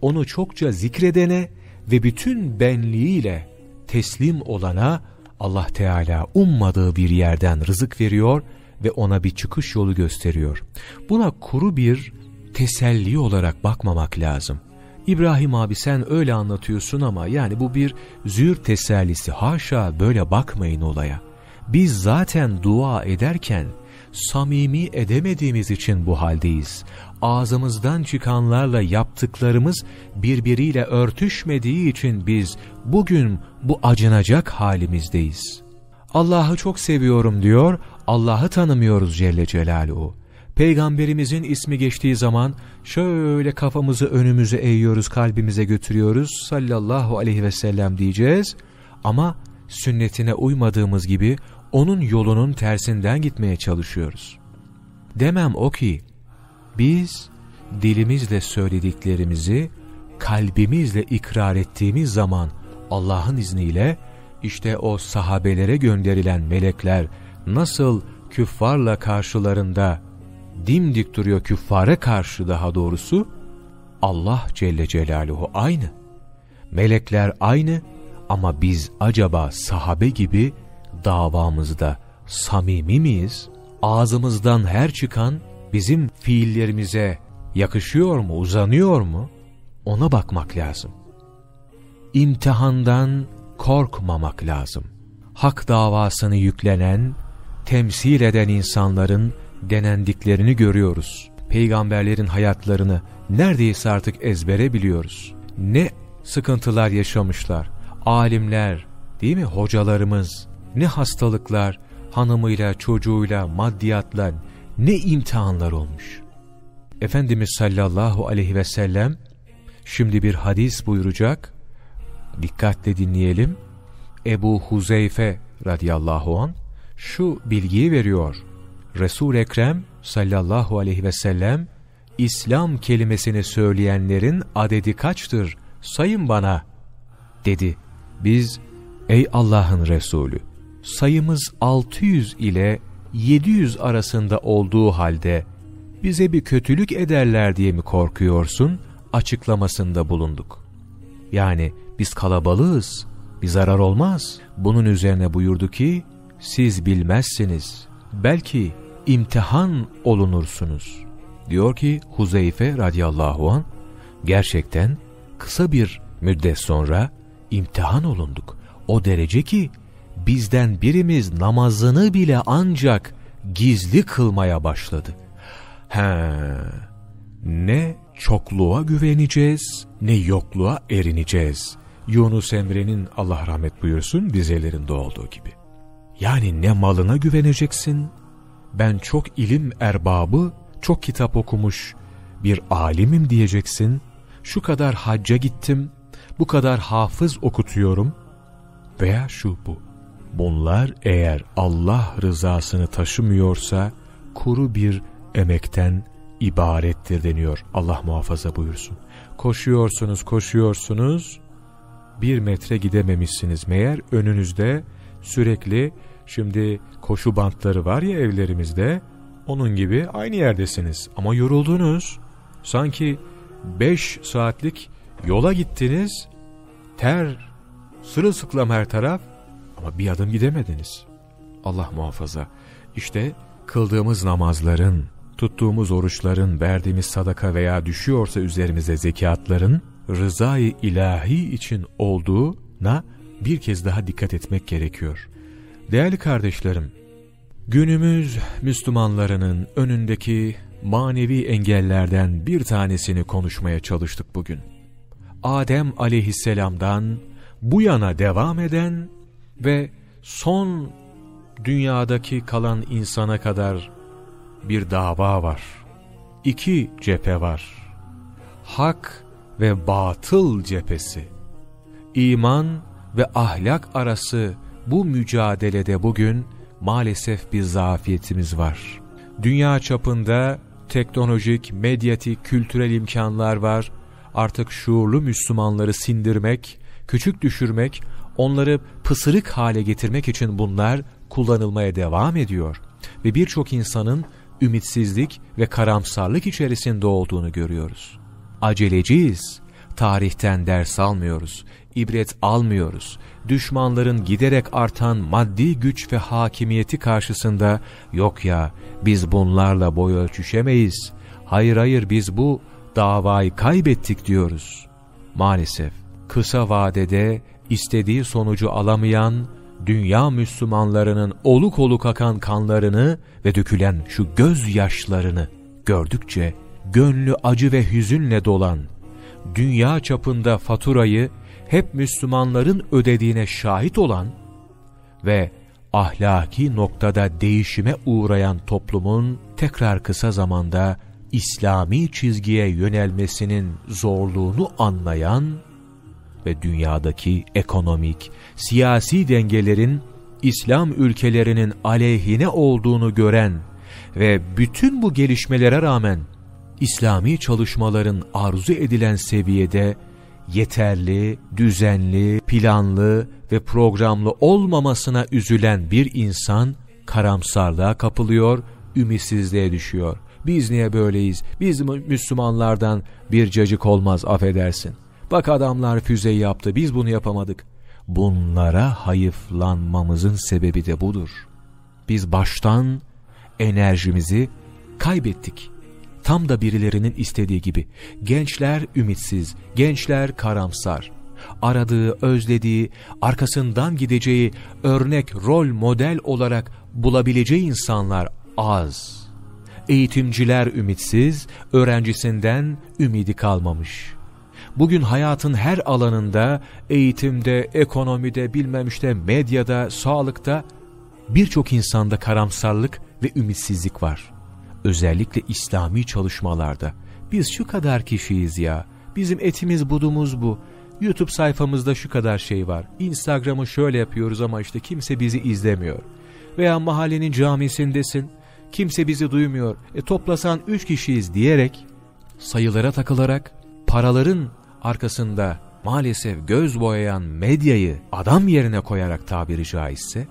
onu çokça zikredene ve bütün benliğiyle teslim olana Allah Teala ummadığı bir yerden rızık veriyor ve ona bir çıkış yolu gösteriyor. Buna kuru bir teselli olarak bakmamak lazım. İbrahim abi sen öyle anlatıyorsun ama yani bu bir zür tesellisi. Haşa böyle bakmayın olaya. Biz zaten dua ederken samimi edemediğimiz için bu haldeyiz. Ağzımızdan çıkanlarla yaptıklarımız birbiriyle örtüşmediği için biz bugün bu acınacak halimizdeyiz. Allah'ı çok seviyorum diyor, Allah'ı tanımıyoruz Celle Celaluhu. Peygamberimizin ismi geçtiği zaman şöyle kafamızı önümüze eğiyoruz, kalbimize götürüyoruz sallallahu aleyhi ve sellem diyeceğiz. Ama sünnetine uymadığımız gibi onun yolunun tersinden gitmeye çalışıyoruz. Demem o ki, biz dilimizle söylediklerimizi kalbimizle ikrar ettiğimiz zaman Allah'ın izniyle işte o sahabelere gönderilen melekler nasıl küffarla karşılarında dimdik duruyor küffara karşı daha doğrusu Allah Celle Celaluhu aynı. Melekler aynı ama biz acaba sahabe gibi davamızda samimi miyiz? Ağzımızdan her çıkan bizim fiillerimize yakışıyor mu, uzanıyor mu? Ona bakmak lazım. İmtihandan korkmamak lazım. Hak davasını yüklenen, temsil eden insanların denendiklerini görüyoruz. Peygamberlerin hayatlarını neredeyse artık ezbere biliyoruz. Ne sıkıntılar yaşamışlar. Alimler, değil mi? Hocalarımız, ne hastalıklar, hanımıyla, çocuğuyla, maddiyatla ne imtihanlar olmuş. Efendimiz sallallahu aleyhi ve sellem şimdi bir hadis buyuracak. Dikkatle dinleyelim. Ebu Huzeyfe radıyallahu an şu bilgiyi veriyor. resul Ekrem sallallahu aleyhi ve sellem İslam kelimesini söyleyenlerin adedi kaçtır sayın bana dedi. Biz ey Allah'ın Resulü sayımız 600 ile 700 arasında olduğu halde bize bir kötülük ederler diye mi korkuyorsun açıklamasında bulunduk. Yani biz kalabalığız, bir zarar olmaz. Bunun üzerine buyurdu ki, siz bilmezsiniz, belki imtihan olunursunuz. Diyor ki Huzeyfe radıyallahu an gerçekten kısa bir müddet sonra imtihan olunduk. O derece ki bizden birimiz namazını bile ancak gizli kılmaya başladı. He, ne çokluğa güveneceğiz, ne yokluğa erineceğiz. Yunus Emre'nin Allah rahmet buyursun dizelerinde olduğu gibi. Yani ne malına güveneceksin, ben çok ilim erbabı, çok kitap okumuş bir alimim diyeceksin, şu kadar hacca gittim, bu kadar hafız okutuyorum veya şu bu. Bunlar eğer Allah rızasını taşımıyorsa kuru bir emekten ibarettir deniyor. Allah muhafaza buyursun. Koşuyorsunuz, koşuyorsunuz, bir metre gidememişsiniz. Meğer önünüzde sürekli şimdi koşu bantları var ya evlerimizde, onun gibi aynı yerdesiniz. Ama yoruldunuz. Sanki 5 saatlik yola gittiniz, ter, sırılsıklam her taraf ama bir adım gidemediniz. Allah muhafaza. İşte kıldığımız namazların, tuttuğumuz oruçların, verdiğimiz sadaka veya düşüyorsa üzerimize zekatların rızayı ilahi için olduğuna bir kez daha dikkat etmek gerekiyor. Değerli kardeşlerim, günümüz Müslümanlarının önündeki manevi engellerden bir tanesini konuşmaya çalıştık bugün. Adem aleyhisselamdan bu yana devam eden ve son dünyadaki kalan insana kadar bir dava var. İki cephe var. Hak ve batıl cephesi. İman ve ahlak arası bu mücadelede bugün maalesef bir zafiyetimiz var. Dünya çapında teknolojik, medyatik, kültürel imkanlar var. Artık şuurlu Müslümanları sindirmek, küçük düşürmek, onları pısırık hale getirmek için bunlar kullanılmaya devam ediyor. Ve birçok insanın ümitsizlik ve karamsarlık içerisinde olduğunu görüyoruz. Aceleciyiz, tarihten ders almıyoruz, ibret almıyoruz. Düşmanların giderek artan maddi güç ve hakimiyeti karşısında yok ya biz bunlarla boy ölçüşemeyiz. Hayır hayır biz bu davayı kaybettik diyoruz. Maalesef kısa vadede istediği sonucu alamayan dünya Müslümanlarının oluk oluk akan kanlarını ve dökülen şu gözyaşlarını gördükçe gönlü acı ve hüzünle dolan, dünya çapında faturayı hep Müslümanların ödediğine şahit olan ve ahlaki noktada değişime uğrayan toplumun tekrar kısa zamanda İslami çizgiye yönelmesinin zorluğunu anlayan ve dünyadaki ekonomik, siyasi dengelerin İslam ülkelerinin aleyhine olduğunu gören ve bütün bu gelişmelere rağmen İslami çalışmaların arzu edilen seviyede yeterli, düzenli, planlı ve programlı olmamasına üzülen bir insan karamsarlığa kapılıyor, ümitsizliğe düşüyor. Biz niye böyleyiz? Biz Müslümanlardan bir cacık olmaz affedersin. Bak adamlar füzeyi yaptı biz bunu yapamadık. Bunlara hayıflanmamızın sebebi de budur. Biz baştan enerjimizi kaybettik. Tam da birilerinin istediği gibi. Gençler ümitsiz, gençler karamsar. Aradığı, özlediği, arkasından gideceği örnek rol model olarak bulabileceği insanlar az. Eğitimciler ümitsiz, öğrencisinden ümidi kalmamış. Bugün hayatın her alanında, eğitimde, ekonomide, bilmem işte medyada, sağlıkta birçok insanda karamsarlık ve ümitsizlik var. Özellikle İslami çalışmalarda. Biz şu kadar kişiyiz ya, bizim etimiz budumuz bu. YouTube sayfamızda şu kadar şey var. Instagram'ı şöyle yapıyoruz ama işte kimse bizi izlemiyor. Veya mahallenin camisindesin, kimse bizi duymuyor. E toplasan üç kişiyiz diyerek, sayılara takılarak, paraların arkasında maalesef göz boyayan medyayı adam yerine koyarak tabiri caizse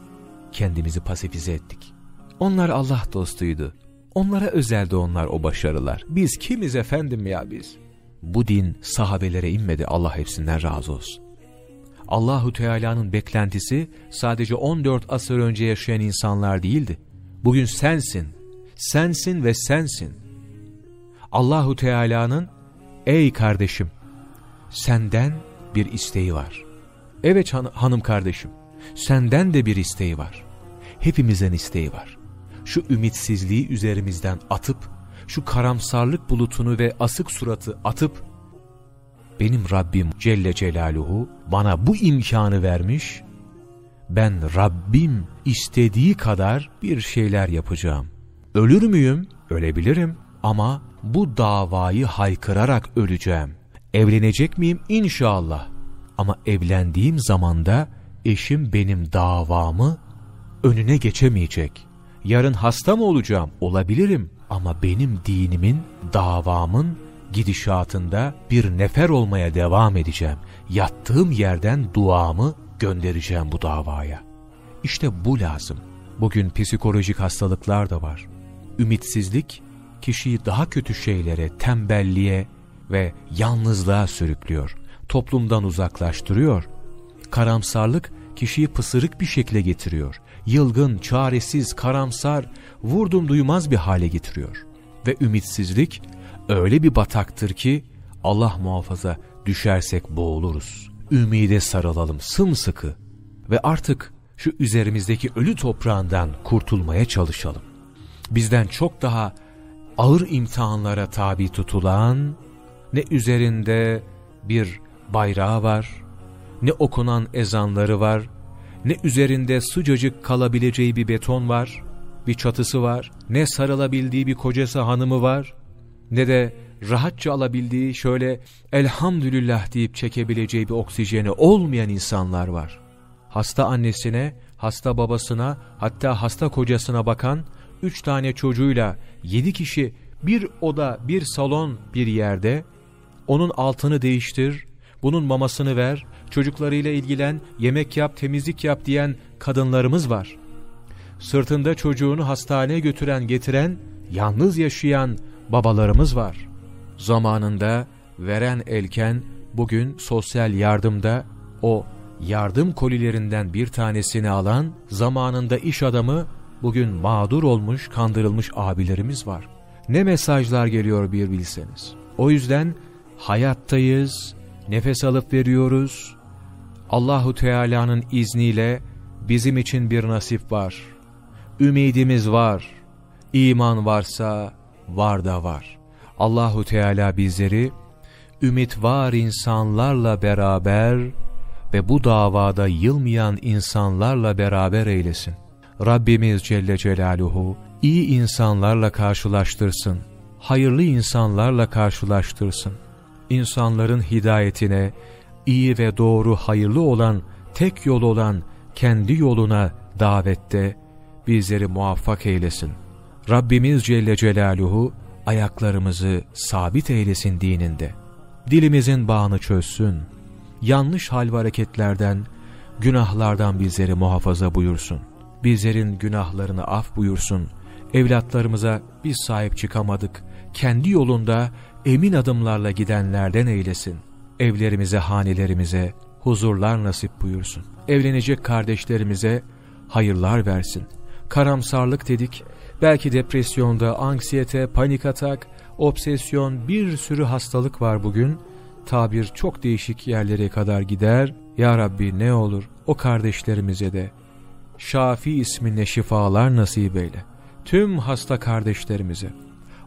kendimizi pasifize ettik. Onlar Allah dostuydu. Onlara özeldi onlar o başarılar. Biz kimiz efendim ya biz? Bu din sahabelere inmedi Allah hepsinden razı olsun. Allahu Teala'nın beklentisi sadece 14 asır önce yaşayan insanlar değildi. Bugün sensin, sensin ve sensin. Allahu Teala'nın ey kardeşim senden bir isteği var. Evet han hanım kardeşim, senden de bir isteği var. Hepimizden isteği var. Şu ümitsizliği üzerimizden atıp, şu karamsarlık bulutunu ve asık suratı atıp, benim Rabbim Celle Celaluhu bana bu imkanı vermiş, ben Rabbim istediği kadar bir şeyler yapacağım. Ölür müyüm? Ölebilirim ama bu davayı haykırarak öleceğim. Evlenecek miyim? İnşallah. Ama evlendiğim zamanda eşim benim davamı önüne geçemeyecek. Yarın hasta mı olacağım? Olabilirim. Ama benim dinimin, davamın gidişatında bir nefer olmaya devam edeceğim. Yattığım yerden duamı göndereceğim bu davaya. İşte bu lazım. Bugün psikolojik hastalıklar da var. Ümitsizlik kişiyi daha kötü şeylere, tembelliğe ve yalnızlığa sürüklüyor. Toplumdan uzaklaştırıyor. Karamsarlık kişiyi pısırık bir şekle getiriyor. Yılgın, çaresiz, karamsar, vurdum duymaz bir hale getiriyor. Ve ümitsizlik öyle bir bataktır ki Allah muhafaza düşersek boğuluruz. Ümide sarılalım sımsıkı ve artık şu üzerimizdeki ölü toprağından kurtulmaya çalışalım. Bizden çok daha ağır imtihanlara tabi tutulan, ne üzerinde bir bayrağı var, ne okunan ezanları var, ne üzerinde sıcacık kalabileceği bir beton var, bir çatısı var, ne sarılabildiği bir kocası hanımı var, ne de rahatça alabildiği şöyle elhamdülillah deyip çekebileceği bir oksijeni olmayan insanlar var. Hasta annesine, hasta babasına, hatta hasta kocasına bakan, üç tane çocuğuyla yedi kişi bir oda, bir salon bir yerde, onun altını değiştir, bunun mamasını ver, çocuklarıyla ilgilen, yemek yap, temizlik yap diyen kadınlarımız var. Sırtında çocuğunu hastaneye götüren, getiren, yalnız yaşayan babalarımız var. Zamanında veren elken bugün sosyal yardımda o yardım kolilerinden bir tanesini alan zamanında iş adamı bugün mağdur olmuş, kandırılmış abilerimiz var. Ne mesajlar geliyor bir bilseniz. O yüzden hayattayız, nefes alıp veriyoruz. Allahu Teala'nın izniyle bizim için bir nasip var. Ümidimiz var. İman varsa var da var. Allahu Teala bizleri ümit var insanlarla beraber ve bu davada yılmayan insanlarla beraber eylesin. Rabbimiz Celle Celaluhu iyi insanlarla karşılaştırsın, hayırlı insanlarla karşılaştırsın. İnsanların hidayetine, iyi ve doğru hayırlı olan, tek yol olan kendi yoluna davette bizleri muvaffak eylesin. Rabbimiz Celle Celaluhu ayaklarımızı sabit eylesin dininde. Dilimizin bağını çözsün. Yanlış hal ve hareketlerden, günahlardan bizleri muhafaza buyursun. Bizlerin günahlarını af buyursun. Evlatlarımıza biz sahip çıkamadık. Kendi yolunda emin adımlarla gidenlerden eylesin. Evlerimize, hanelerimize huzurlar nasip buyursun. Evlenecek kardeşlerimize hayırlar versin. Karamsarlık dedik, belki depresyonda, anksiyete, panik atak, obsesyon bir sürü hastalık var bugün. Tabir çok değişik yerlere kadar gider. Ya Rabbi ne olur o kardeşlerimize de Şafi isminle şifalar nasip eyle. Tüm hasta kardeşlerimize,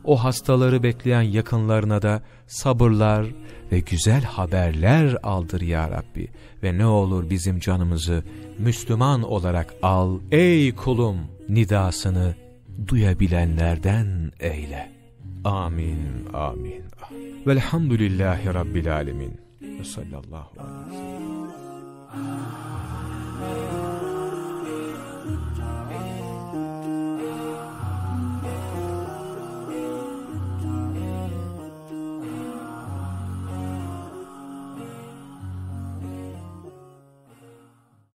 o hastaları bekleyen yakınlarına da sabırlar ve güzel haberler aldır ya Rabbi. Ve ne olur bizim canımızı Müslüman olarak al. Ey kulum nidasını duyabilenlerden eyle. Amin, amin. Velhamdülillahi Rabbil alemin. Ve sallallahu aleyhi ve sellem.